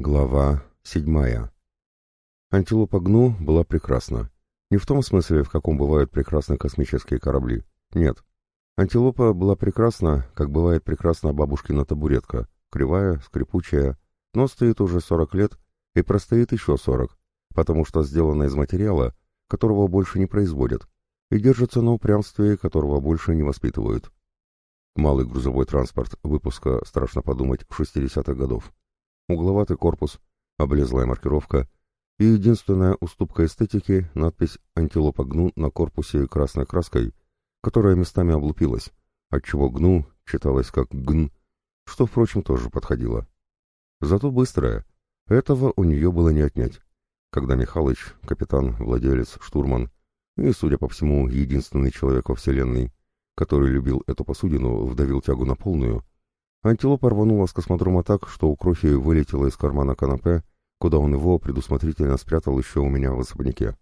Глава седьмая. Антилопа Гну была прекрасна. Не в том смысле, в каком бывают прекрасны космические корабли. Нет. Антилопа была прекрасна, как бывает прекрасна бабушкина табуретка. Кривая, скрипучая, но стоит уже сорок лет и простоит еще сорок, потому что сделана из материала, которого больше не производят, и держится на упрямстве, которого больше не воспитывают. Малый грузовой транспорт выпуска, страшно подумать, 60-х годов угловатый корпус, облезлая маркировка и единственная уступка эстетики — надпись «Антилопа гну» на корпусе красной краской, которая местами облупилась, отчего «гну» читалось как «гн», что, впрочем, тоже подходило. Зато быстрая. Этого у нее было не отнять. Когда Михалыч, капитан, владелец, штурман и, судя по всему, единственный человек во Вселенной, который любил эту посудину, вдавил тягу на полную, Антилопа рванула с космодрома так, что у Крохи вылетело из кармана канапе, куда он его предусмотрительно спрятал еще у меня в особняке.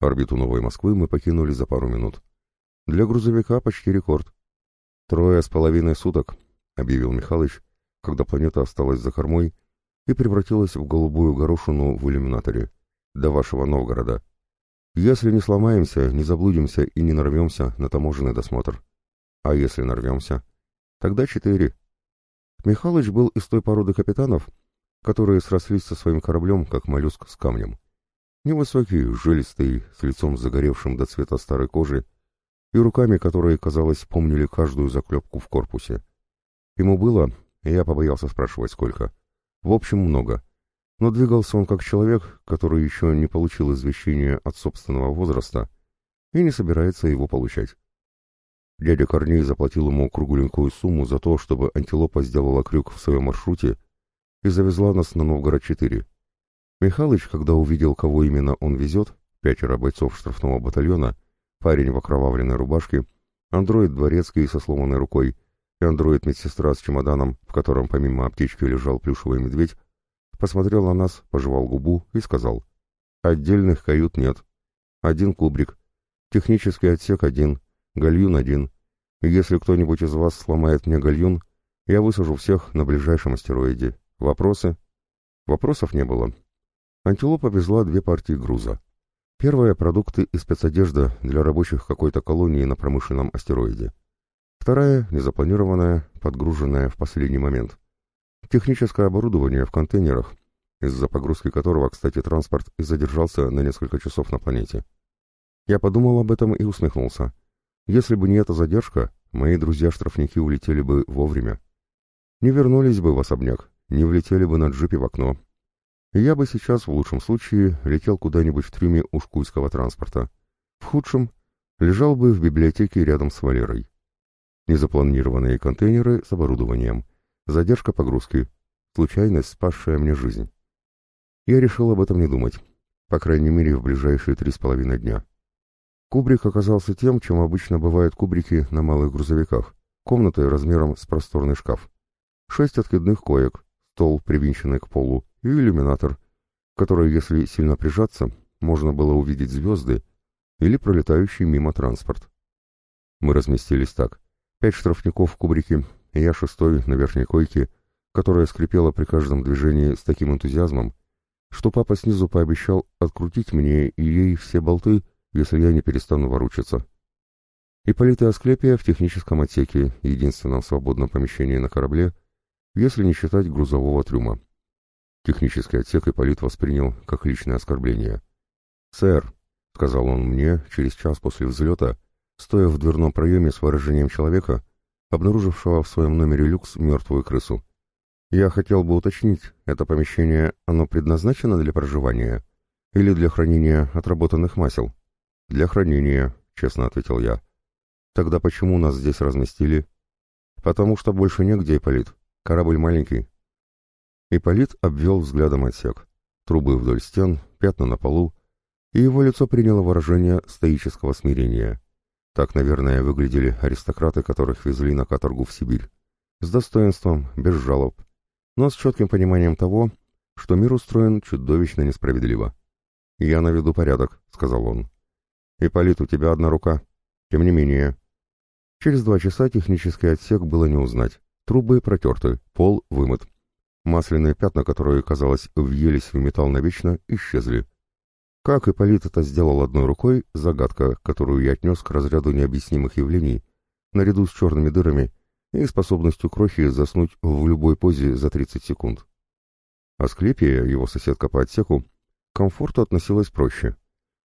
Орбиту Новой Москвы мы покинули за пару минут. Для грузовика почти рекорд. «Трое с половиной суток», — объявил Михалыч, когда планета осталась за кормой и превратилась в голубую горошину в иллюминаторе. «До вашего Новгорода. Если не сломаемся, не заблудимся и не нарвемся на таможенный досмотр. А если нарвемся? Тогда четыре, Михалыч был из той породы капитанов, которые срослись со своим кораблем, как моллюск с камнем. Невысокий, жилистый, с лицом загоревшим до цвета старой кожи и руками, которые, казалось, помнили каждую заклепку в корпусе. Ему было, я побоялся спрашивать сколько, в общем много, но двигался он как человек, который еще не получил извещения от собственного возраста и не собирается его получать. Дядя Корней заплатил ему кругленькую сумму за то, чтобы антилопа сделала крюк в своем маршруте и завезла нас на Новгород-4. Михалыч, когда увидел, кого именно он везет, пятеро бойцов штрафного батальона, парень в окровавленной рубашке, андроид дворецкий со сломанной рукой и андроид-медсестра с чемоданом, в котором помимо аптечки лежал плюшевый медведь, посмотрел на нас, пожевал губу и сказал, «Отдельных кают нет. Один кубрик. Технический отсек один. Гальюн один. Если кто-нибудь из вас сломает мне гальюн, я высажу всех на ближайшем астероиде. Вопросы? Вопросов не было. Антилопа везла две партии груза. Первая — продукты и спецодежда для рабочих какой-то колонии на промышленном астероиде. Вторая — незапланированная, подгруженная в последний момент. Техническое оборудование в контейнерах, из-за погрузки которого, кстати, транспорт и задержался на несколько часов на планете. Я подумал об этом и усмехнулся. Если бы не эта задержка, мои друзья-штрафники улетели бы вовремя. Не вернулись бы в особняк, не влетели бы на джипе в окно. Я бы сейчас, в лучшем случае, летел куда-нибудь в трюме ушкуйского транспорта. В худшем — лежал бы в библиотеке рядом с Валерой. Незапланированные контейнеры с оборудованием, задержка погрузки, случайность, спасшая мне жизнь. Я решил об этом не думать, по крайней мере, в ближайшие три с половиной дня. Кубрик оказался тем, чем обычно бывают кубрики на малых грузовиках, комнатой размером с просторный шкаф. Шесть откидных коек, стол, привинченный к полу, и иллюминатор, который, если сильно прижаться, можно было увидеть звезды или пролетающий мимо транспорт. Мы разместились так. Пять штрафников в кубрике, я шестой на верхней койке, которая скрипела при каждом движении с таким энтузиазмом, что папа снизу пообещал открутить мне и ей все болты, если я не перестану воручиться. Ипполит и Асклепия в техническом отсеке, единственном свободном помещении на корабле, если не считать грузового трюма. Технический отсек Ипполит воспринял как личное оскорбление. «Сэр», — сказал он мне через час после взлета, стоя в дверном проеме с выражением человека, обнаружившего в своем номере люкс мертвую крысу. «Я хотел бы уточнить, это помещение, оно предназначено для проживания или для хранения отработанных масел?» «Для хранения», — честно ответил я. «Тогда почему нас здесь разместили?» «Потому что больше негде, Ипполит. Корабль маленький». Ипполит обвел взглядом отсек. Трубы вдоль стен, пятна на полу, и его лицо приняло выражение стоического смирения. Так, наверное, выглядели аристократы, которых везли на каторгу в Сибирь. С достоинством, без жалоб, но с четким пониманием того, что мир устроен чудовищно несправедливо. «Я наведу порядок», — сказал он. «Ипполит, у тебя одна рука. Тем не менее». Через два часа технический отсек было не узнать. Трубы протерты, пол вымыт. Масляные пятна, которые, казалось, въелись в металл навечно, исчезли. Как Ипполит это сделал одной рукой, загадка, которую я отнес к разряду необъяснимых явлений, наряду с черными дырами и способностью крохи заснуть в любой позе за 30 секунд. Асклепия, его соседка по отсеку, комфорту относилась проще.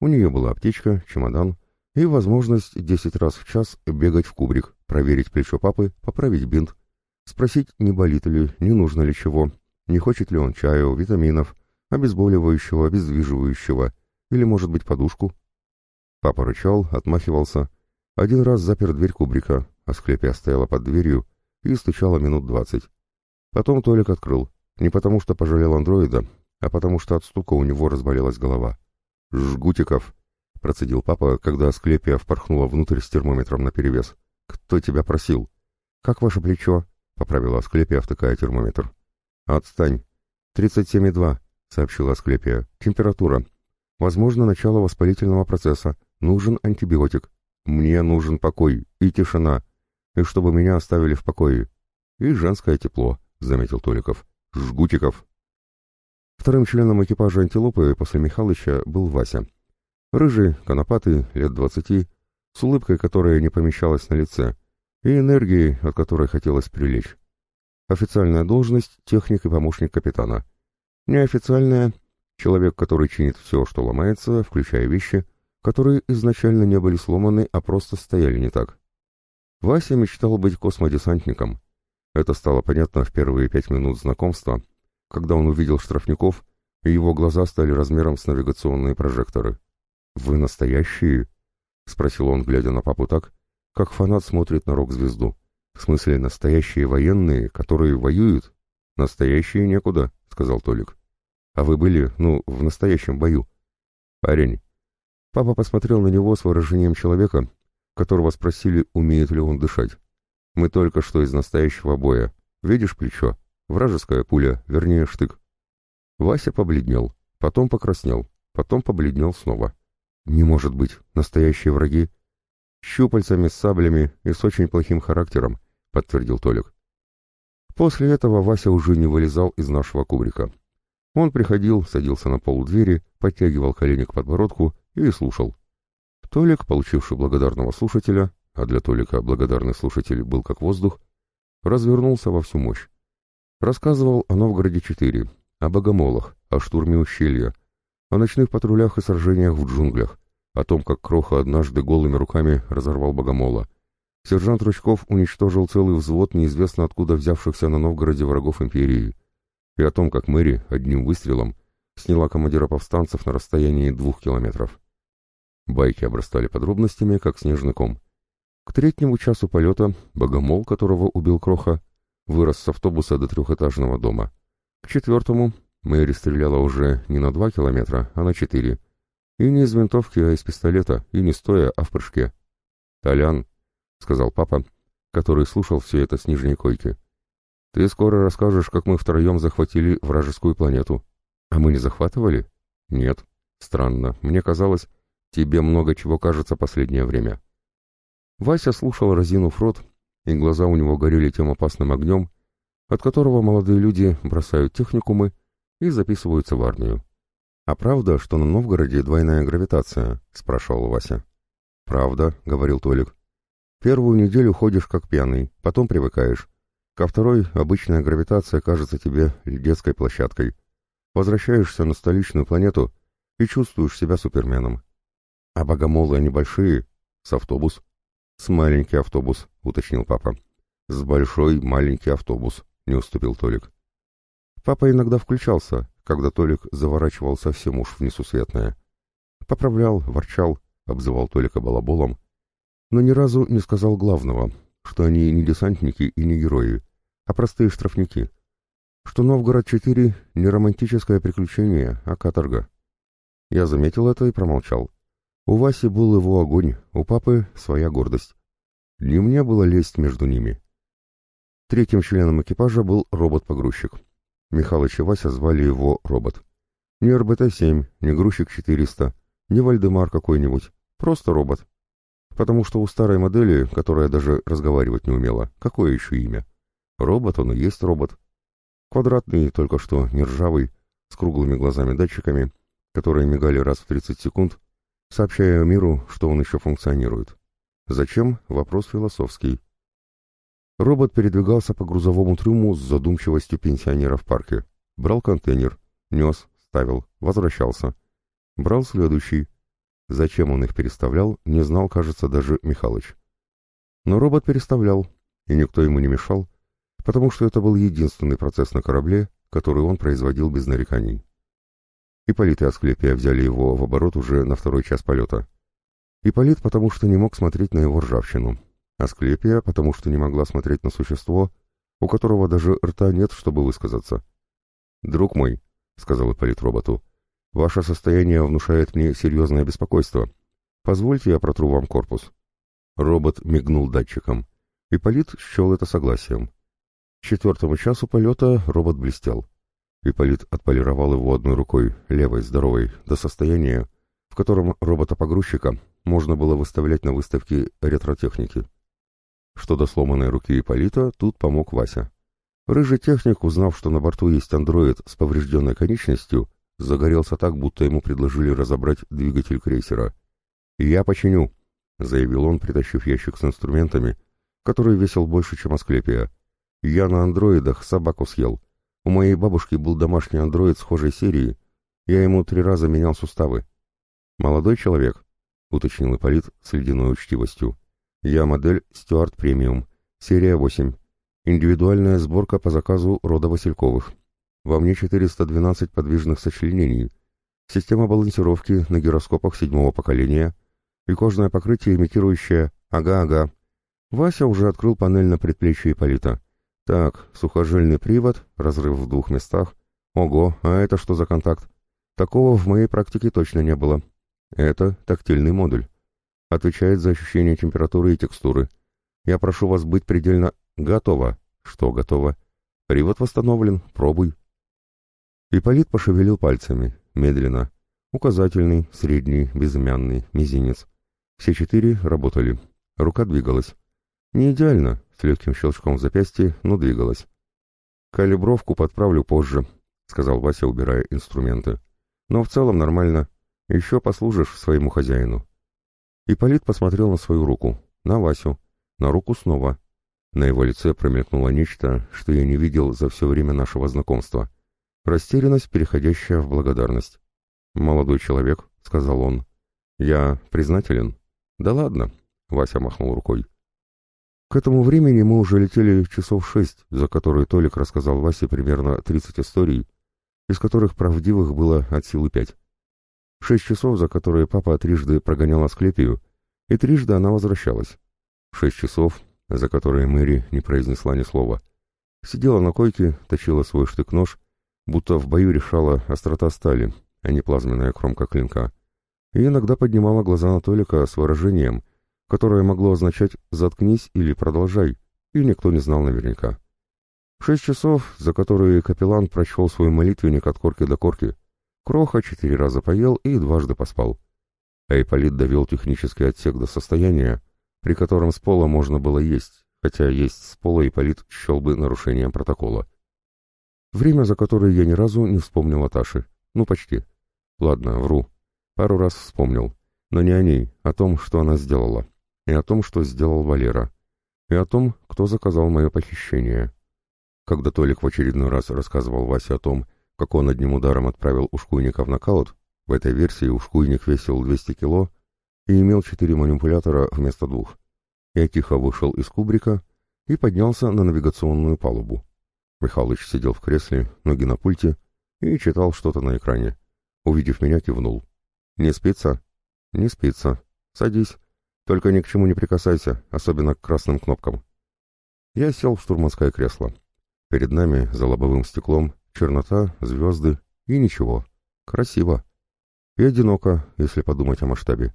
У нее была аптечка, чемодан и возможность 10 раз в час бегать в кубрик, проверить плечо папы, поправить бинт, спросить, не болит ли, не нужно ли чего, не хочет ли он чаю, витаминов, обезболивающего, обездвиживающего, или, может быть, подушку. Папа рычал, отмахивался. Один раз запер дверь кубрика, а склепия стояла под дверью и стучала минут двадцать. Потом Толик открыл, не потому что пожалел андроида, а потому что от стука у него разболелась голова. «Жгутиков!» — процедил папа, когда Асклепия впорхнула внутрь с термометром наперевес. «Кто тебя просил?» «Как ваше плечо?» — поправила Асклепия, втыкая термометр. «Отстань!» «Тридцать семь и два», — сообщила Асклепия. «Температура. Возможно, начало воспалительного процесса. Нужен антибиотик. Мне нужен покой и тишина. И чтобы меня оставили в покое. И женское тепло», — заметил Толиков. «Жгутиков!» Вторым членом экипажа «Антилопы» после Михалыча был Вася. Рыжий, конопатый, лет двадцати, с улыбкой, которая не помещалась на лице, и энергией, от которой хотелось прилечь. Официальная должность — техник и помощник капитана. Неофициальная — человек, который чинит все, что ломается, включая вещи, которые изначально не были сломаны, а просто стояли не так. Вася мечтал быть космодесантником. Это стало понятно в первые пять минут знакомства, когда он увидел штрафников, и его глаза стали размером с навигационные прожекторы. «Вы настоящие?» — спросил он, глядя на папу так, как фанат смотрит на рок-звезду. «В смысле, настоящие военные, которые воюют?» «Настоящие некуда», — сказал Толик. «А вы были, ну, в настоящем бою?» «Парень». Папа посмотрел на него с выражением человека, которого спросили, умеет ли он дышать. «Мы только что из настоящего боя. Видишь плечо? Вражеская пуля, вернее штык. Вася побледнел, потом покраснел, потом побледнел снова. Не может быть, настоящие враги. Щупальцами, с саблями и с очень плохим характером, подтвердил Толик. После этого Вася уже не вылезал из нашего кубрика. Он приходил, садился на пол двери, подтягивал колени к подбородку и слушал. Толик, получивший благодарного слушателя, а для Толика благодарный слушатель был как воздух, развернулся во всю мощь. Рассказывал о Новгороде-4, о богомолах, о штурме ущелья, о ночных патрулях и сражениях в джунглях, о том, как Кроха однажды голыми руками разорвал богомола. Сержант Ручков уничтожил целый взвод неизвестно откуда взявшихся на Новгороде врагов империи, и о том, как Мэри одним выстрелом сняла командира повстанцев на расстоянии двух километров. Байки обрастали подробностями, как снежный ком. К третьему часу полета богомол, которого убил Кроха, вырос с автобуса до трехэтажного дома. К четвертому Мэри стреляла уже не на два километра, а на четыре. И не из винтовки, а из пистолета, и не стоя, а в прыжке. «Толян», — сказал папа, который слушал все это с нижней койки, — «ты скоро расскажешь, как мы втроем захватили вражескую планету». «А мы не захватывали?» «Нет». «Странно. Мне казалось, тебе много чего кажется последнее время». Вася слушал разинув рот, и глаза у него горели тем опасным огнем, от которого молодые люди бросают техникумы и записываются в армию. «А правда, что на Новгороде двойная гравитация?» — спрашивал Вася. «Правда», — говорил Толик. «Первую неделю ходишь как пьяный, потом привыкаешь. Ко второй обычная гравитация кажется тебе детской площадкой. Возвращаешься на столичную планету и чувствуешь себя суперменом. А богомолы они большие, с автобус. «С маленький автобус», — уточнил папа. «С большой маленький автобус», — не уступил Толик. Папа иногда включался, когда Толик заворачивал совсем уж в несусветное. Поправлял, ворчал, обзывал Толика балаболом, но ни разу не сказал главного, что они не десантники и не герои, а простые штрафники, что Новгород-4 не романтическое приключение, а каторга. Я заметил это и промолчал. У Васи был его огонь, у папы своя гордость. Не мне было лезть между ними. Третьим членом экипажа был робот-погрузчик. Михалыч и Вася звали его робот. Не РБТ-7, не грузчик 400, не Вальдемар какой-нибудь, просто робот. Потому что у старой модели, которая даже разговаривать не умела, какое еще имя? Робот он и есть робот. Квадратный, только что не ржавый, с круглыми глазами-датчиками, которые мигали раз в 30 секунд, сообщая миру, что он еще функционирует. Зачем? Вопрос философский. Робот передвигался по грузовому трюму с задумчивостью пенсионера в парке. Брал контейнер, нес, ставил, возвращался. Брал следующий. Зачем он их переставлял, не знал, кажется, даже Михалыч. Но робот переставлял, и никто ему не мешал, потому что это был единственный процесс на корабле, который он производил без нареканий. Ипполит и Асклепия взяли его в оборот уже на второй час полета. Ипполит, потому что не мог смотреть на его ржавчину. Асклепия, потому что не могла смотреть на существо, у которого даже рта нет, чтобы высказаться. «Друг мой», — сказал Ипполит роботу, — «ваше состояние внушает мне серьезное беспокойство. Позвольте я протру вам корпус». Робот мигнул датчиком. Ипполит счел это согласием. К четвертому часу полета робот блестел. Ипполит отполировал его одной рукой, левой, здоровой, до состояния, в котором робота-погрузчика можно было выставлять на выставке ретротехники. Что до сломанной руки Ипполита, тут помог Вася. Рыжий техник, узнав, что на борту есть андроид с поврежденной конечностью, загорелся так, будто ему предложили разобрать двигатель крейсера. «Я починю», — заявил он, притащив ящик с инструментами, который весил больше, чем Асклепия. «Я на андроидах собаку съел. У моей бабушки был домашний андроид схожей серии. Я ему три раза менял суставы». «Молодой человек», — уточнил Ипполит с ледяной учтивостью. «Я модель Стюарт Премиум, серия 8. Индивидуальная сборка по заказу рода Васильковых. Во мне 412 подвижных сочленений. Система балансировки на гироскопах седьмого поколения и кожное покрытие, имитирующее «ага-ага». Вася уже открыл панель на предплечье Ипполита. Так, сухожильный привод, разрыв в двух местах. Ого, а это что за контакт? Такого в моей практике точно не было. Это тактильный модуль. Отвечает за ощущение температуры и текстуры. Я прошу вас быть предельно «Готово». «Что готово?» «Привод восстановлен. Пробуй». Ипполит пошевелил пальцами, медленно. Указательный, средний, безымянный, мизинец. Все четыре работали. Рука двигалась. Не идеально, с легким щелчком в запястье, но двигалась. «Калибровку подправлю позже», — сказал Вася, убирая инструменты. «Но в целом нормально. Еще послужишь своему хозяину». Ипполит посмотрел на свою руку, на Васю, на руку снова, на его лице промелькнуло нечто, что я не видел за все время нашего знакомства. Растерянность, переходящая в благодарность. «Молодой человек», — сказал он. «Я признателен». «Да ладно», — Вася махнул рукой. К этому времени мы уже летели часов шесть, за которые Толик рассказал Васе примерно тридцать историй, из которых правдивых было от силы пять. Шесть часов, за которые папа трижды прогонял Асклепию, и трижды она возвращалась. Шесть часов, за которые Мэри не произнесла ни слова. Сидела на койке, точила свой штык-нож, будто в бою решала острота стали, а не плазменная кромка клинка, и иногда поднимала глаза на Толика с выражением, которое могло означать «заткнись» или «продолжай», и никто не знал наверняка. Шесть часов, за которые капеллан прочел свой молитвенник от корки до корки, Кроха четыре раза поел и дважды поспал. А Ипполит довел технический отсек до состояния, при котором с пола можно было есть, хотя есть с пола Ипполит счел бы нарушением протокола. Время, за которое я ни разу не вспомнил о Таше. Ну, почти. Ладно, вру. Пару раз вспомнил. Но не о ней, о том, что она сделала. И о том, что сделал Валера. И о том, кто заказал мое похищение. Когда Толик в очередной раз рассказывал Васе о том, как он одним ударом отправил ушкуйника в нокаут, в этой версии ушкуйник весил 200 кило, и имел четыре манипулятора вместо двух. Я тихо вышел из кубрика и поднялся на навигационную палубу. Михалыч сидел в кресле, ноги на пульте, и читал что-то на экране. Увидев меня, кивнул. «Не спится?» «Не спится. Садись. Только ни к чему не прикасайся, особенно к красным кнопкам». Я сел в штурманское кресло. Перед нами, за лобовым стеклом, чернота, звезды и ничего. Красиво. И одиноко, если подумать о масштабе.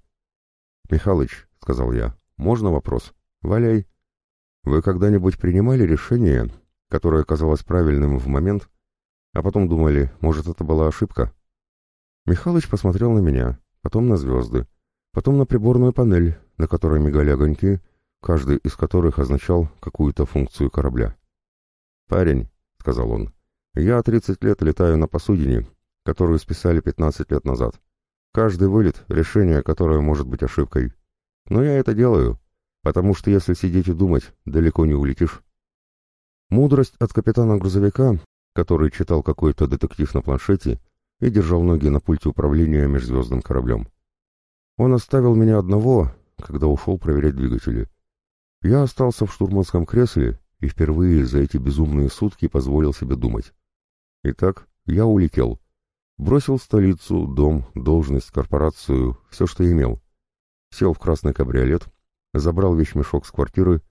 «Михалыч», — сказал я, — «можно вопрос? Валяй». «Вы когда-нибудь принимали решение, которое казалось правильным в момент, а потом думали, может, это была ошибка?» Михалыч посмотрел на меня, потом на звезды, потом на приборную панель, на которой мигали огоньки, каждый из которых означал какую-то функцию корабля. «Парень», — сказал он, — Я 30 лет летаю на посудине, которую списали 15 лет назад. Каждый вылет — решение, которое может быть ошибкой. Но я это делаю, потому что если сидеть и думать, далеко не улетишь. Мудрость от капитана грузовика, который читал какой-то детектив на планшете и держал ноги на пульте управления межзвездным кораблем. Он оставил меня одного, когда ушел проверять двигатели. Я остался в штурманском кресле и впервые за эти безумные сутки позволил себе думать. Итак, я улетел. Бросил столицу, дом, должность, корпорацию, все, что имел. Сел в красный кабриолет, забрал вещмешок с квартиры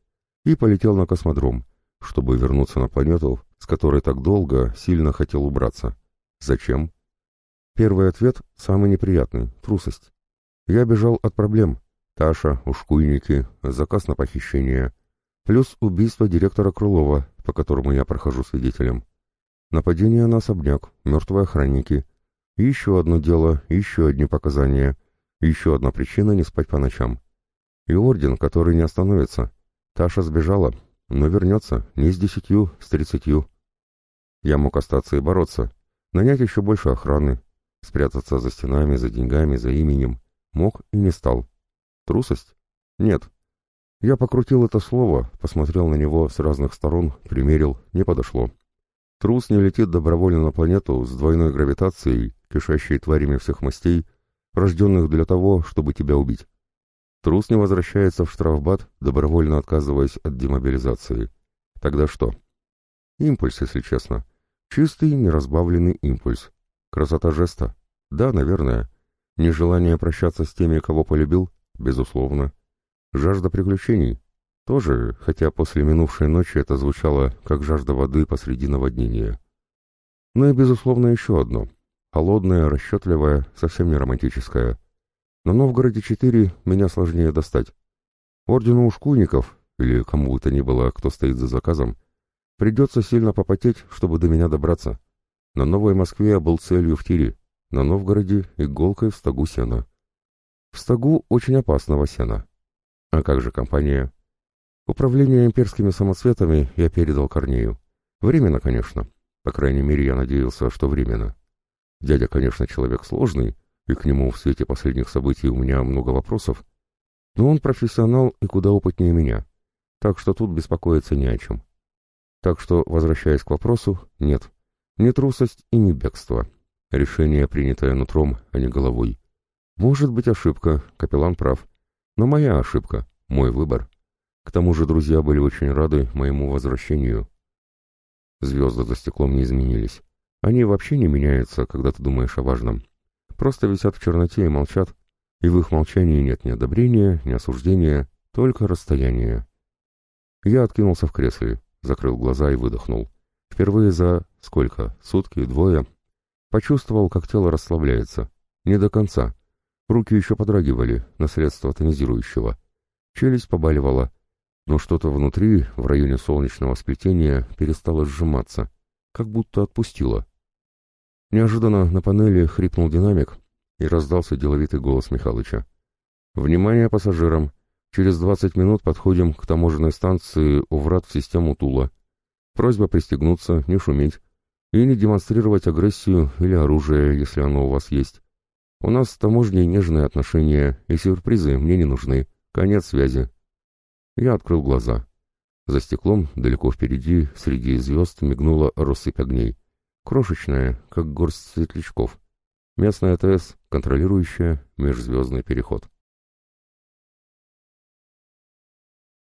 и полетел на космодром, чтобы вернуться на планету, с которой так долго сильно хотел убраться. Зачем? Первый ответ самый неприятный — трусость. Я бежал от проблем. Таша, ушкуйники, заказ на похищение. Плюс убийство директора Крылова, по которому я прохожу свидетелем. Нападение на особняк, мертвые охранники. Еще одно дело, еще одни показания. Еще одна причина не спать по ночам. И орден, который не остановится. Таша сбежала, но вернется не с десятью, с тридцатью. Я мог остаться и бороться, нанять еще больше охраны, спрятаться за стенами, за деньгами, за именем. Мог и не стал. Трусость? Нет. Я покрутил это слово, посмотрел на него с разных сторон, примерил, не подошло. Трус не летит добровольно на планету с двойной гравитацией, кишащей тварями всех мастей, рожденных для того, чтобы тебя убить. Трус не возвращается в штрафбат, добровольно отказываясь от демобилизации. Тогда что? Импульс, если честно. Чистый, неразбавленный импульс. Красота жеста? Да, наверное. Нежелание прощаться с теми, кого полюбил? Безусловно. Жажда приключений? Тоже, хотя после минувшей ночи это звучало, как жажда воды посреди наводнения. Ну и, безусловно, еще одно. Холодное, расчетливое, совсем не романтическое. На Новгороде-4 меня сложнее достать. Ордену ушкуйников, или кому бы то ни было, кто стоит за заказом, придется сильно попотеть, чтобы до меня добраться. На Новой Москве я был целью в тире, на Новгороде иголкой в стогу сена. В стогу очень опасного сена. А как же компания? Управление имперскими самоцветами я передал Корнею. Временно, конечно. По крайней мере, я надеялся, что временно. Дядя, конечно, человек сложный, и к нему в свете последних событий у меня много вопросов, но он профессионал и куда опытнее меня, так что тут беспокоиться не о чем. Так что, возвращаясь к вопросу, нет, не трусость и не бегство. Решение, принятое нутром, а не головой. Может быть ошибка, капеллан прав. Но моя ошибка, мой выбор. К тому же друзья были очень рады моему возвращению. Звезды за стеклом не изменились. Они вообще не меняются, когда ты думаешь о важном. Просто висят в черноте и молчат, и в их молчании нет ни одобрения, ни осуждения, только расстояние. Я откинулся в кресле, закрыл глаза и выдохнул. Впервые за... сколько? Сутки? Двое? Почувствовал, как тело расслабляется. Не до конца. Руки еще подрагивали на средство тонизирующего. Челюсть побаливала. Но что-то внутри, в районе солнечного сплетения, перестало сжиматься. Как будто отпустило. Неожиданно на панели хрипнул динамик, и раздался деловитый голос Михалыча. «Внимание пассажирам! Через 20 минут подходим к таможенной станции у врат в систему Тула. Просьба пристегнуться, не шуметь, и не демонстрировать агрессию или оружие, если оно у вас есть. У нас с таможней нежные отношения, и сюрпризы мне не нужны. Конец связи. Я открыл глаза. За стеклом, далеко впереди, среди звезд, мигнула россыпь огней. Крошечная, как горсть светлячков. Местная ТС, контролирующая межзвездный переход.